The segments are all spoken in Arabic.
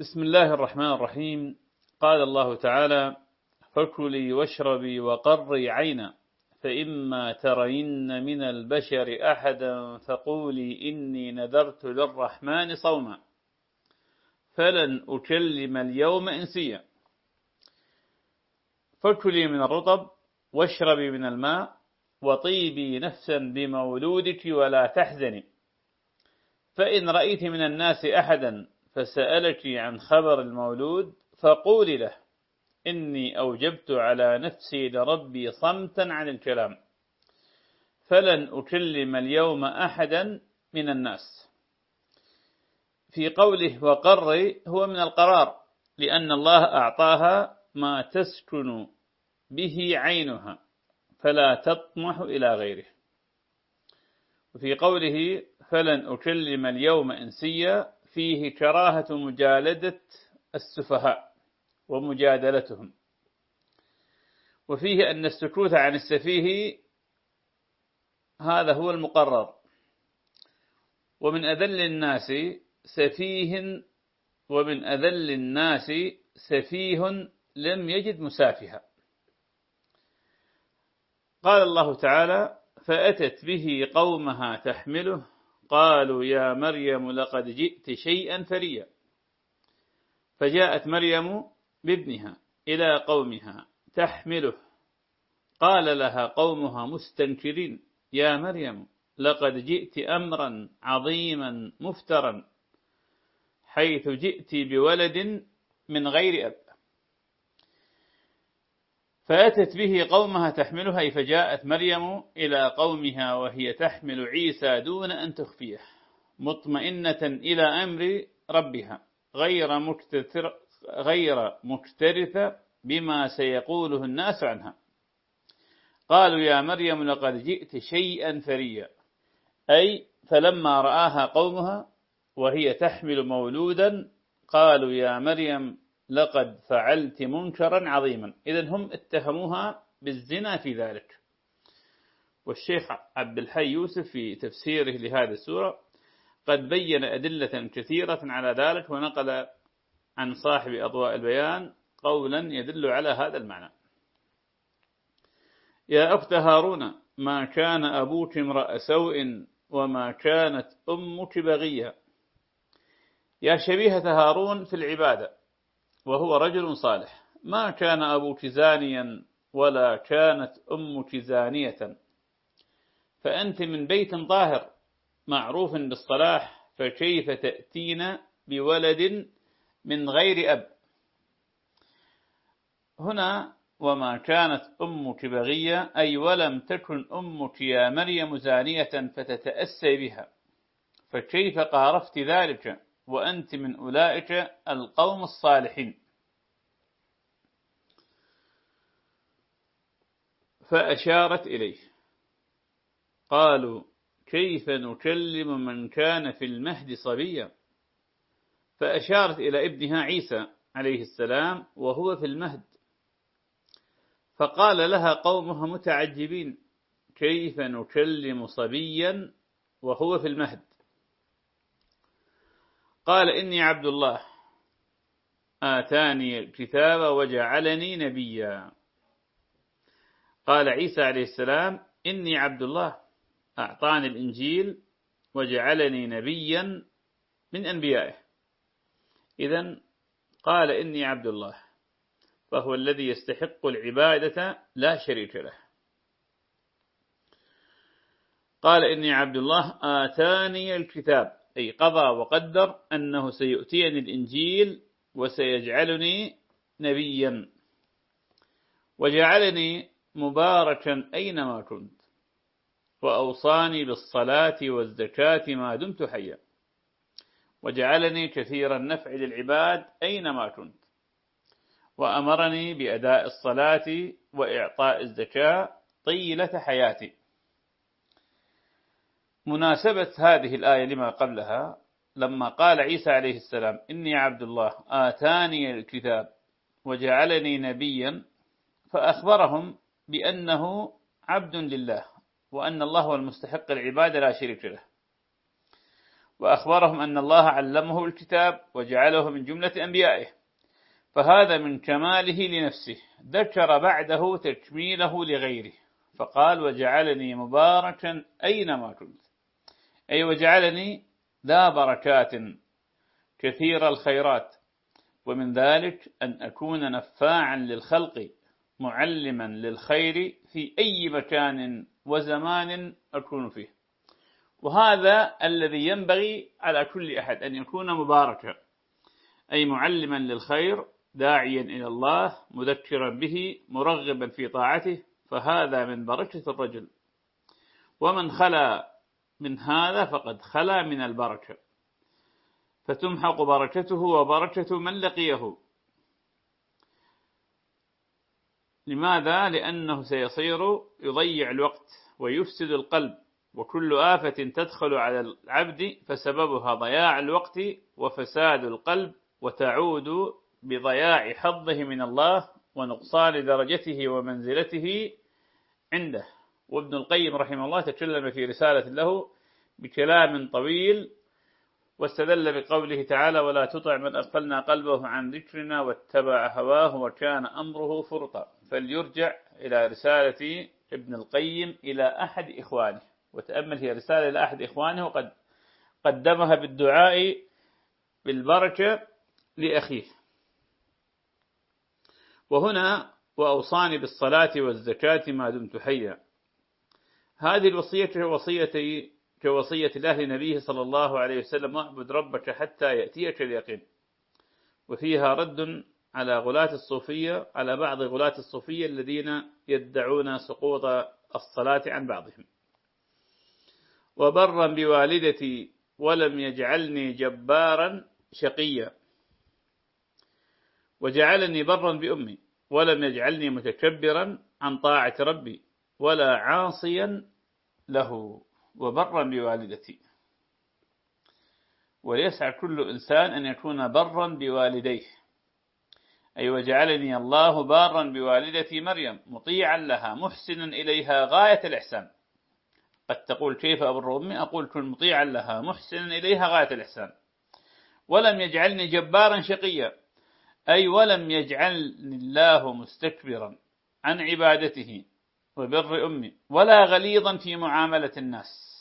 بسم الله الرحمن الرحيم. قال الله تعالى فكلي واشربي وقري عينا فإما ترين من البشر أحدا فقولي إني نذرت للرحمن صوما. فلن أكلم اليوم إنسيا. فكلي من الرطب واشربي من الماء وطيبي نفسا بمولودك ولا تحزني. فإن رأيت من الناس أحدا فسألك عن خبر المولود فقولي له إني أوجبت على نفسي لربي صمتا عن الكلام فلن أكلم اليوم أحدا من الناس. في قوله وقر هو من القرار لأن الله أعطاها ما تسكن به عينها فلا تطمح إلى غيره. وفي قوله فلن أكلم اليوم إنسيا فيه كراهة مجالدة السفهاء ومجادلتهم. وفيه أن السكوت عن السفيه هذا هو المقرر. ومن أذل الناس سفيه ومن أذل الناس سفيه لم يجد مسافها. قال الله تعالى فأتت به قومها تحمله قالوا يا مريم لقد جئت شيئا فريا فجاءت مريم بابنها إلى قومها تحمله. قال لها قومها مستنكرين يا مريم لقد جئت أمرا عظيما مفترا حيث جئت بولد من غير أب. فأتت به قومها تحملها فجاءت مريم إلى قومها وهي تحمل عيسى دون أن تخفيه مطمئنة إلى أمر ربها غير مكتثر غير مكترثة بما سيقوله الناس عنها. قالوا يا مريم لقد جئت شيئا فريا أي فلما رآها قومها وهي تحمل مولودا قالوا يا مريم لقد فعلت منكرا عظيما. إذا هم اتهموها بالزنا في ذلك. والشيخ عبد الحي يوسف في تفسيره لهذه السورة قد بين أدلة كثيرة على ذلك ونقل عن صاحب أضواء البيان قولا يدل على هذا المعنى. يا أخت هارون ما كان أبوك امرأ سوء وما كانت أمك بغية. يا شبيهة هارون في العبادة وهو رجل صالح. ما كان أبوك زانيا ولا كانت أمك زانية فأنت من بيت ظاهر معروف بالصلاح فكيف تأتين بولد من غير أب؟ هنا وما كانت أمك بغية أي ولم تكن أمك يا مريم زانية فتتأسي بها. فكيف قارفت ذلك؟ وأنت من أولئك القوم الصالحين. فأشارت إليه. قالوا كيف نكلم من كان في المهد صبيا؟ فأشارت إلى ابنها عيسى عليه السلام وهو في المهد. فقال لها قومها متعجبين كيف نكلم صبيا وهو في المهد؟ قال إني عبد الله. آتاني الكتاب وجعلني نبيا. قال عيسى عليه السلام إني عبد الله. أعطاني الإنجيل وجعلني نبيا من أنبيائه. إذا قال إني عبد الله. فهو الذي يستحق العبادة لا شريك له. قال إني عبد الله. آتاني الكتاب. أي قضى وقدر أنه سيؤتيني الإنجيل وسيجعلني نبيا. وجعلني مباركا أينما كنت وأوصاني بالصلاة والزكاة ما دمت حيا. وجعلني كثير النفع للعباد أينما كنت وأمرني بأداء الصلاة وإعطاء الزكاة طيلة حياتي. مناسبة هذه الآية لما قبلها لما قال عيسى عليه السلام إني عبد الله آتاني الكتاب وجعلني نبيا فأخبرهم بأنه عبد لله وأن الله هو المستحق العبادة لا شريك له. وأخبرهم أن الله علمه الكتاب وجعله من جملة أنبيائه. فهذا من كماله لنفسه. ذكر بعده تكميله لغيره. فقال وجعلني مباركا أينما كنت. أي وجعلني ذا بركات كثير الخيرات. ومن ذلك أن أكون نفاعا للخلق معلما للخير في أي مكان وزمان أكون فيه. وهذا الذي ينبغي على كل أحد أن يكون مباركا أي معلما للخير داعيا إلى الله مذكرا به مرغبا في طاعته فهذا من بركة الرجل. ومن خلا من هذا فقد خلا من البركة فتمحق بركته وبركة من لقيه لماذا؟ لأنه سيصير يضيع الوقت ويفسد القلب وكل آفة تدخل على العبد فسببها ضياع الوقت وفساد القلب وتعود بضياع حظه من الله ونقصان درجته ومنزلته عنده وابن القيم رحمه الله تكلم في رسالة له بكلام طويل واستدل بقوله تعالى ولا تطع من أغفلنا قلبه عن ذكرنا واتبع هواه وكان أمره فرطا فليرجع إلى رسالة ابن القيم إلى أحد إخوانه. وتأمل هي رسالة إلى أحد إخوانه وقد قدمها بالدعاء بالبركة لأخيه. وهنا وأوصاني بالصلاة والزكاة ما دمت حيا. هذه الوصية وصية كوصية الله لنبيه صلى الله عليه وسلم واعبد ربك حتى يأتيك اليقين. وفيها رد على غلاة الصوفية على بعض غلاة الصوفية الذين يدعون سقوط الصلاة عن بعضهم. وبرا بوالدتي ولم يجعلني جبارا شقيا. وجعلني برا بأمي ولم يجعلني متكبرا عن طاعة ربي. ولا عاصيا له وبرا بوالدتي. وليسعى كل إنسان أن يكون برا بوالديه. أي وجعلني الله بارا بوالدتي مريم مطيعا لها محسنا إليها غاية الإحسان. قد تقول كيف أبر أمي؟ أقول كن مطيعا لها محسنا إليها غاية الإحسان. ولم يجعلني جبارا شقيا. أي ولم يجعلني الله مستكبرا عن عبادته. وبر أمي. ولا غليظا في معاملة الناس.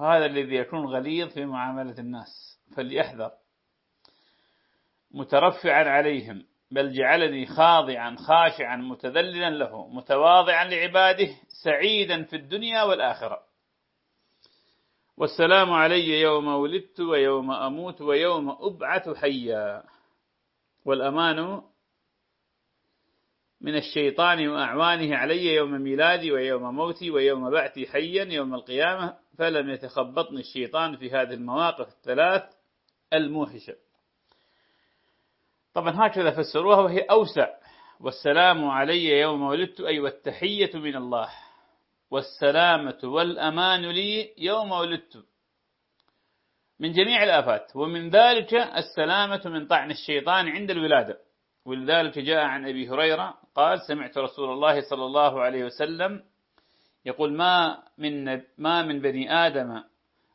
هذا الذي يكون غليظ في معاملة الناس. فليحذر. مترفعا عليهم. بل جعلني خاضعا خاشعا متذللا له. متواضعا لعباده. سعيدا في الدنيا والآخرة. والسلام علي يوم ولدت ويوم أموت ويوم أبعث حيا. والأمان من الشيطان وأعوانه علي يوم ميلادي ويوم موتي ويوم بعثي حيا يوم القيامة فلم يتخبطني الشيطان في هذه المواقف الثلاث الموحشة. طبعا هكذا فسروها وهي أوسع. والسلام علي يوم ولدت أي والتحية من الله. والسلامة والأمان لي يوم ولدت. من جميع الآفات. ومن ذلك السلامة من طعن الشيطان عند الولادة. ولذلك جاء عن أبي هريرة قال سمعت رسول الله صلى الله عليه وسلم يقول ما من ما من بني آدم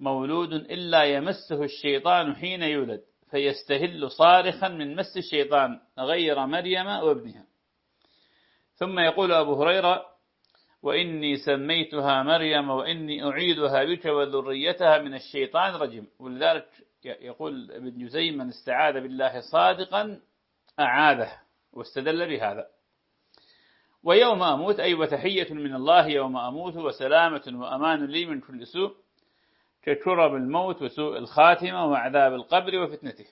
مولود إلا يمسه الشيطان حين يولد فيستهل صارخا من مس الشيطان غير مريم وابنها. ثم يقول أبو هريرة وإني سميتها مريم وإني أعيدها بك وذريتها من الشيطان رجم ولذلك يقول ابن جزي من استعاذ بالله صادقا أعاذه. واستدل بهذا. ويوم أموت أي وتحية من الله يوم أموت وسلامة وأمان لي من كل سوء ككرب الموت وسوء الخاتمة وعذاب القبر وفتنته.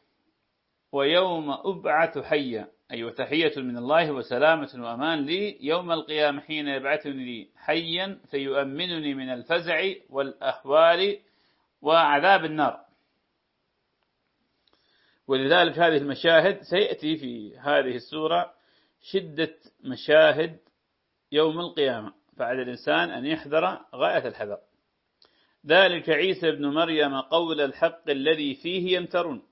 ويوم أبعث حيا أي وتحية من الله وسلامة وأمان لي يوم القيامة حين يبعثني لي حيا فيؤمنني من الفزع والأهوال وعذاب النار. ولذلك هذه المشاهد سيأتي في هذه السورة شدة مشاهد يوم القيامة فعلى الإنسان أن يحذر غاية الحذر. ذلك عيسى ابن مريم قول الحق الذي فيه يمترون.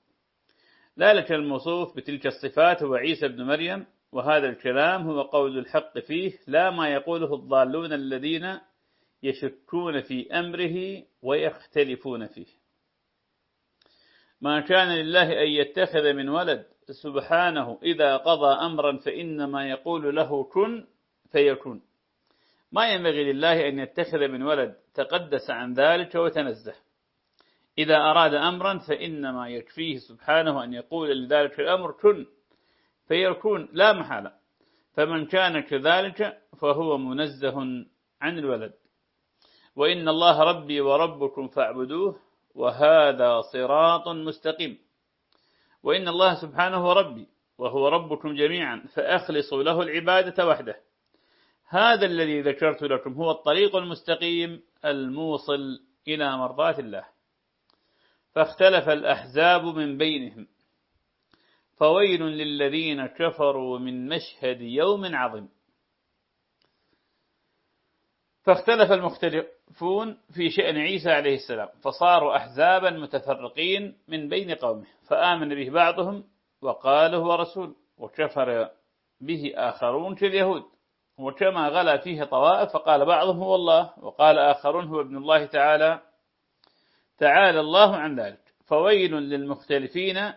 ذلك الموصوف بتلك الصفات هو عيسى ابن مريم وهذا الكلام هو قول الحق فيه لا ما يقوله الضالون الذين يشكون في أمره ويختلفون فيه. ما كان لله أن يتخذ من ولد سبحانه إذا قضى أمرا فإنما يقول له كن فيكون. ما ينبغي لله أن يتخذ من ولد تقدس عن ذلك وتنزه. إذا أراد أمرا فإنما يكفيه سبحانه أن يقول لذلك الأمر كن فيكون لا محالة. فمن كان كذلك فهو منزه عن الولد. وإن الله ربي وربكم فاعبدوه وهذا صراط مستقيم. وإن الله سبحانه ربي وهو ربكم جميعا فأخلصوا له العبادة وحده. هذا الذي ذكرت لكم هو الطريق المستقيم الموصل إلى مرضات الله. فاختلف الأحزاب من بينهم. فويل للذين كفروا من مشهد يوم عظيم. فاختلف المختلفون في شأن عيسى عليه السلام فصاروا أحزابا متفرقين من بين قومه فآمن به بعضهم وقال هو رسول وكفر به آخرون كاليهود وكما غلا فيه طوائف فقال بعضهم هو الله وقال آخرون هو ابن الله تعالى تعالى الله عن ذلك. فويل للمختلفين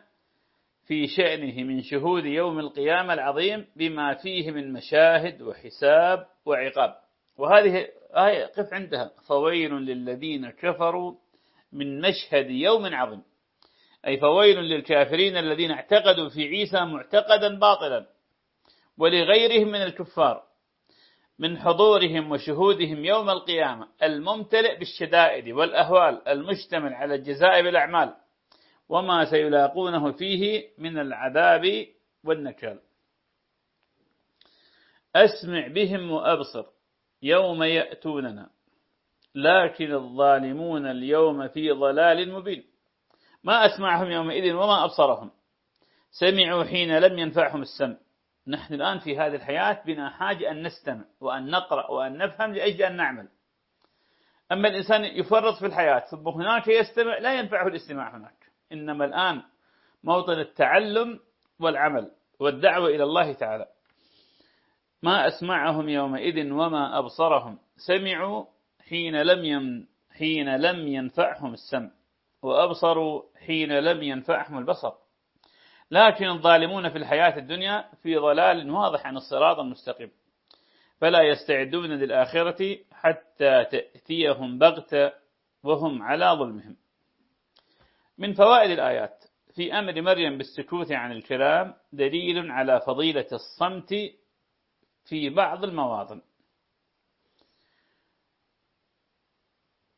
في شأنه من شهود يوم القيامة العظيم بما فيه من مشاهد وحساب وعقاب. وهذه آية قف عندها. فويل للذين كفروا من مشهد يوم عظيم. أي فويل للكافرين الذين اعتقدوا في عيسى معتقدا باطلا. ولغيرهم من الكفار. من حضورهم وشهودهم يوم القيامة. الممتلئ بالشدائد والأهوال. المشتمل على الجزاء بالأعمال. وما سيلاقونه فيه من العذاب والنكال. أسمع بهم وأبصر. يوم يأتوننا. لكن الظالمون اليوم في ضلال مبين. ما أسمعهم يومئذ وما أبصرهم. سمعوا حين لم ينفعهم السمع. نحن الآن في هذه الحياة بنا حاجة أن نستمع وأن نقرأ وأن نفهم لأجل أن نعمل. أما الإنسان يفرط في الحياة ثم هناك يستمع لا ينفعه الاستماع هناك. إنما الآن موطن التعلم والعمل والدعوة إلى الله تعالى. ما أسمعهم يومئذ وما أبصرهم. سمعوا حين لم ين حين لم ينفعهم السمع وأبصروا حين لم ينفعهم البصر. لكن الظالمون في الحياة الدنيا في ضلال واضح عن الصراط المستقيم. فلا يستعدون للآخرة حتى تأتيهم بغتة وهم على ظلمهم. من فوائد الآيات في أمر مريم بالسكوت عن الكلام دليل على فضيلة الصمت في بعض المواطن.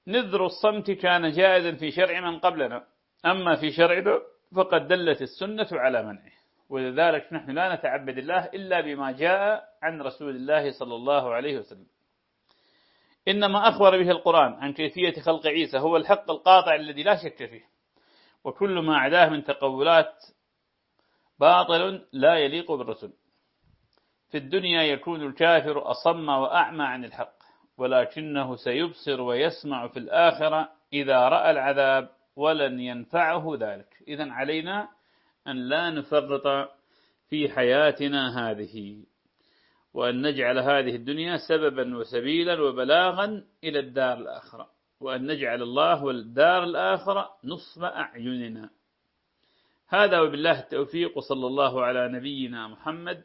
نذر الصمت كان جائزا في شرع من قبلنا. أما في شرعنا فقد دلت السنة على منعه. ولذلك نحن لا نتعبد الله إلا بما جاء عن رسول الله صلى الله عليه وسلم. إنما أخبر به القرآن عن كيفية خلق عيسى هو الحق القاطع الذي لا شك فيه. وكل ما عداه من تقولات باطل لا يليق بالرسل في الدنيا يكون الكافر أصم وأعمى عن الحق ولكنه سيبصر ويسمع في الآخرة إذا رأى العذاب ولن ينفعه ذلك. إذا علينا أن لا نفرط في حياتنا هذه وأن نجعل هذه الدنيا سببا وسبيلا وبلاغا إلى الدار الآخرة وأن نجعل الله والدار الآخرة نصب أعيننا. هذا وبالله التوفيق وصلى الله على نبينا محمد